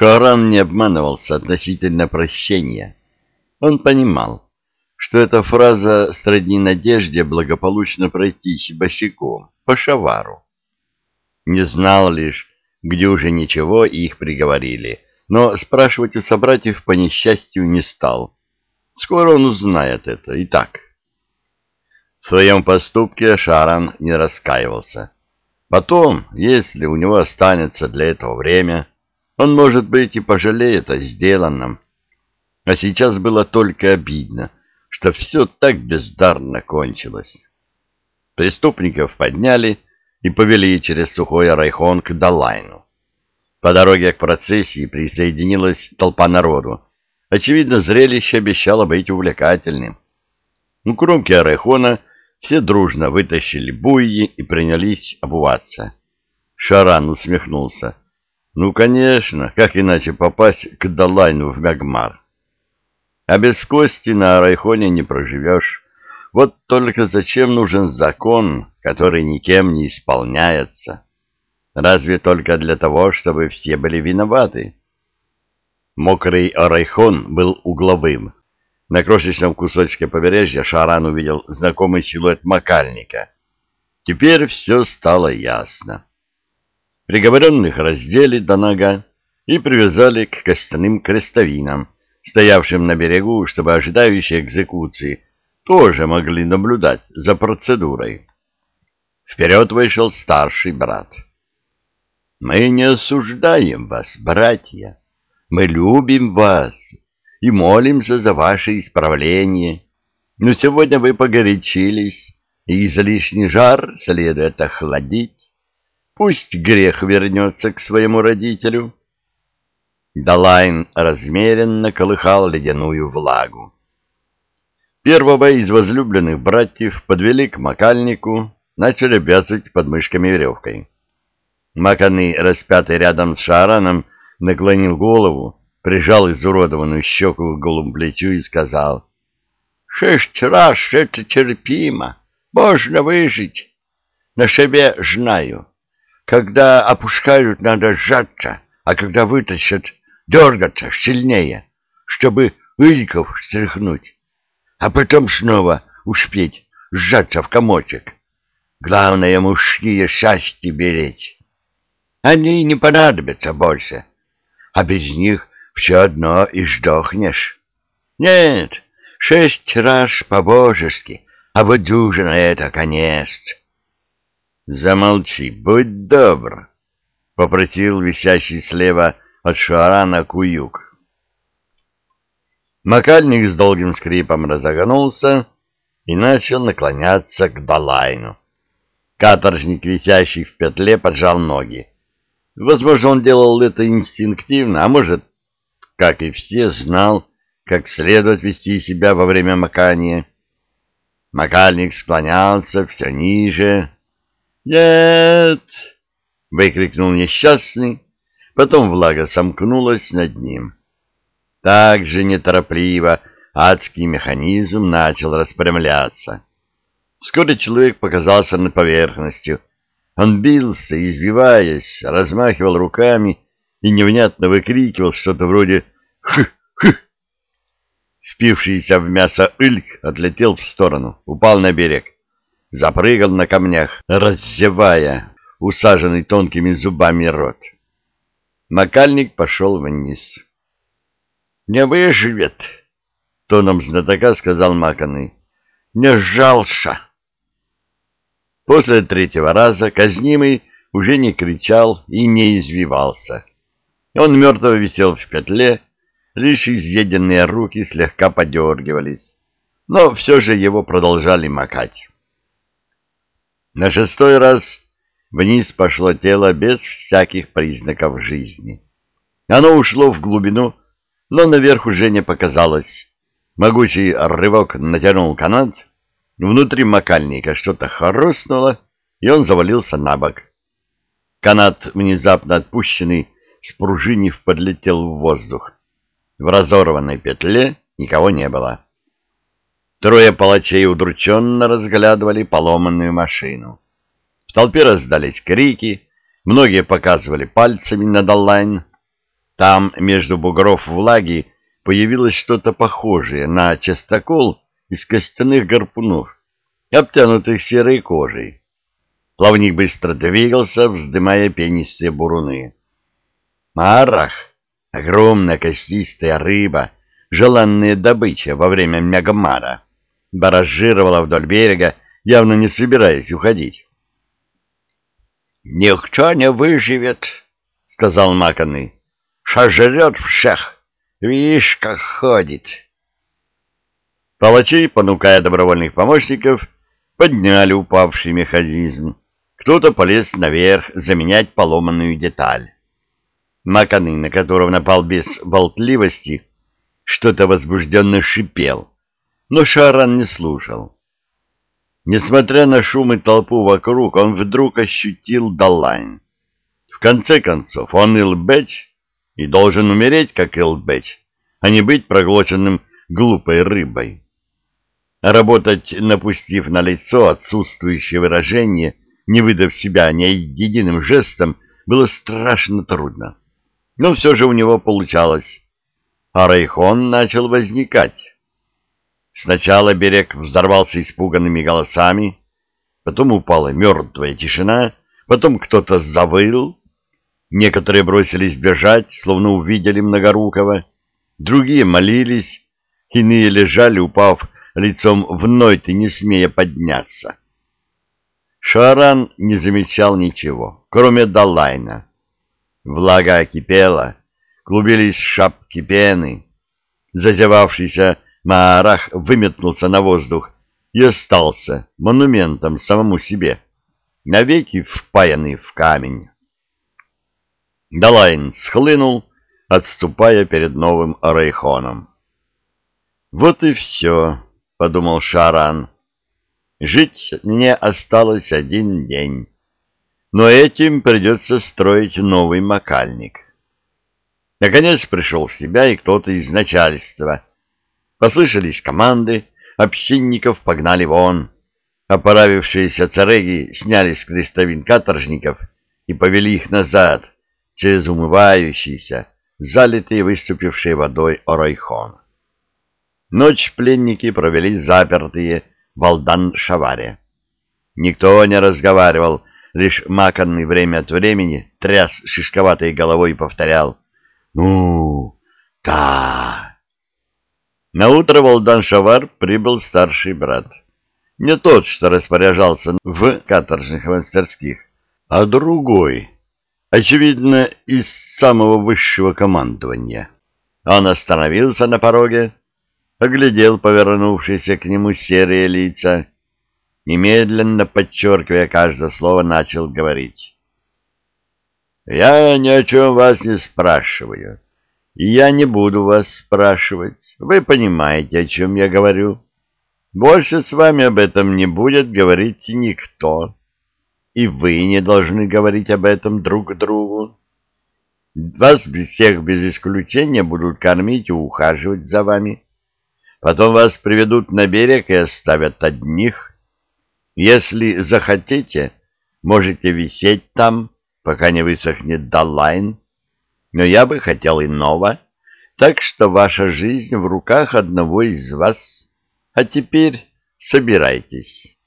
Шаран не обманывался относительно прощения. Он понимал, что эта фраза сродни надежде благополучно пройтись босиком по шавару. Не знал лишь, где уже ничего, их приговорили, но спрашивать у собратьев по несчастью не стал. Скоро он узнает это, и так. В своем поступке Шаран не раскаивался. Потом, если у него останется для этого время, он, может быть, и пожалеет о сделанном. А сейчас было только обидно, что все так бездарно кончилось. Преступников подняли и повели через сухой райхон к Далайну. По дороге к процессии присоединилась толпа народу. Очевидно, зрелище обещало быть увлекательным. У кромки Арайхона все дружно вытащили буйи и принялись обуваться. Шаран усмехнулся. Ну, конечно, как иначе попасть к Далайну в Мягмар? А без кости на Арайхоне не проживешь. Вот только зачем нужен закон, который никем не исполняется? Разве только для того, чтобы все были виноваты? Мокрый Арайхон был угловым. На крошечном кусочке побережья Шаран увидел знакомый силуэт макальника. Теперь все стало ясно. Приговоренных раздели до нога и привязали к костяным крестовинам, стоявшим на берегу, чтобы ожидающие экзекуции тоже могли наблюдать за процедурой. Вперед вышел старший брат. «Мы не осуждаем вас, братья. Мы любим вас и молимся за ваше исправление. Но сегодня вы погорячились, и излишний жар следует охладить. Пусть грех вернется к своему родителю. Далайн размеренно колыхал ледяную влагу. Первого из возлюбленных братьев подвели к макальнику, начали вязать подмышками веревкой. Маканы, распятый рядом с Шараном, наклонил голову, прижал изуродованную щеку к голому плечу и сказал, «Шесть раз это терпимо, можно выжить. На себе знаю. Когда опускают, надо сжаться, а когда вытащат, дергаться сильнее, чтобы ыльков стряхнуть, а потом снова успеть сжаться в комочек. Главное, мужские счастье беречь. Они не понадобятся больше, а без них все одно и сдохнешь. Нет, шесть раз по-божески, а вот дюжина — это конец. Замолчи, будь добр, — попросил висящий слева от Шуарана Куюк. Макальник с долгим скрипом разогнулся и начал наклоняться к Далайну. Каторжник, висящий в петле, поджал ноги. Возможно, он делал это инстинктивно, а может, как и все, знал, как следует вести себя во время макания. Макальник склонялся все ниже. «Нет!» — выкрикнул несчастный, потом влага сомкнулась над ним. Так же неторопливо адский механизм начал распрямляться. Вскоре человек показался над поверхностью. Он бился, извиваясь, размахивал руками и невнятно выкрикивал что-то вроде «Хы-хы!». Впившийся в мясо ыльк отлетел в сторону, упал на берег, запрыгал на камнях, раззевая усаженный тонкими зубами рот. Макальник пошел вниз. «Не выживет!» — тоном знатока сказал Маканы. «Не жалша!» После третьего раза казнимый уже не кричал и не извивался. Он мертво висел в петле, лишь изъеденные руки слегка подергивались, но все же его продолжали макать. На шестой раз вниз пошло тело без всяких признаков жизни. Оно ушло в глубину, но наверх уже не показалось. Могучий рывок натянул канат, внутри макальника что-то хрустнуло, и он завалился на бок. Канат, внезапно отпущенный, спружинив, подлетел в воздух. В разорванной петле никого не было. Трое палачей удрученно разглядывали поломанную машину. В толпе раздались крики, многие показывали пальцами на Даллайн. Там между бугров влаги появилось что-то похожее на частокол из костяных гарпунов, обтянутых серой кожей. Плавник быстро двигался, вздымая пенистые буруны. Марах, огромная костистая рыба, желанная добыча во время мегамара, баражировала вдоль берега, явно не собираясь уходить. «Никто не выживет», — сказал Маканы. «Сожрет всех. Видишь, как ходит». Палачи, понукая добровольных помощников, подняли упавший механизм. Кто-то полез наверх заменять поломанную деталь. Маканы, на которого напал без болтливости, что-то возбужденно шипел, но Шаран не слушал. Несмотря на шум и толпу вокруг, он вдруг ощутил Далайн. В конце концов, он Илбэч и должен умереть, как Илбэч, а не быть проглоченным глупой рыбой. работать, напустив на лицо отсутствующее выражение, не выдав себя ни единым жестом, было страшно трудно. Но все же у него получалось. А Райхон начал возникать. Сначала берег взорвался испуганными голосами, потом упала мертвая тишина, потом кто-то завыл, некоторые бросились бежать, словно увидели Многорукого, другие молились, иные лежали, упав лицом в нойты, не смея подняться. Шаран не замечал ничего, кроме Далайна. Влага кипела, клубились шапки пены. Зазевавшийся Маарах выметнулся на воздух и остался монументом самому себе, навеки впаянный в камень. Далайн схлынул, отступая перед новым Орейхоном. «Вот и все», — подумал Шаран. «Жить мне осталось один день, но этим придется строить новый макальник». Наконец пришел в себя и кто-то из начальства — Послышались команды, общинников погнали вон. Оправившиеся цареги сняли с крестовин каторжников и повели их назад, через умывающийся, залитый выступившей водой Орайхон. Ночь пленники провели запертые в Алдан-Шаваре. Никто не разговаривал, лишь маканный время от времени тряс шишковатой головой и повторял «Ну, та, на утро в Алдан-Шавар прибыл старший брат. Не тот, что распоряжался в каторжных мастерских, а другой, очевидно, из самого высшего командования. Он остановился на пороге, оглядел повернувшиеся к нему серые лица, немедленно подчеркивая каждое слово, начал говорить. «Я ни о чем вас не спрашиваю. Я не буду вас спрашивать. Вы понимаете, о чем я говорю. Больше с вами об этом не будет говорить никто. И вы не должны говорить об этом друг другу. Вас всех без исключения будут кормить и ухаживать за вами. Потом вас приведут на берег и оставят одних. Если захотите, можете висеть там, пока не высохнет Далайн но я бы хотел иного, так что ваша жизнь в руках одного из вас. А теперь собирайтесь».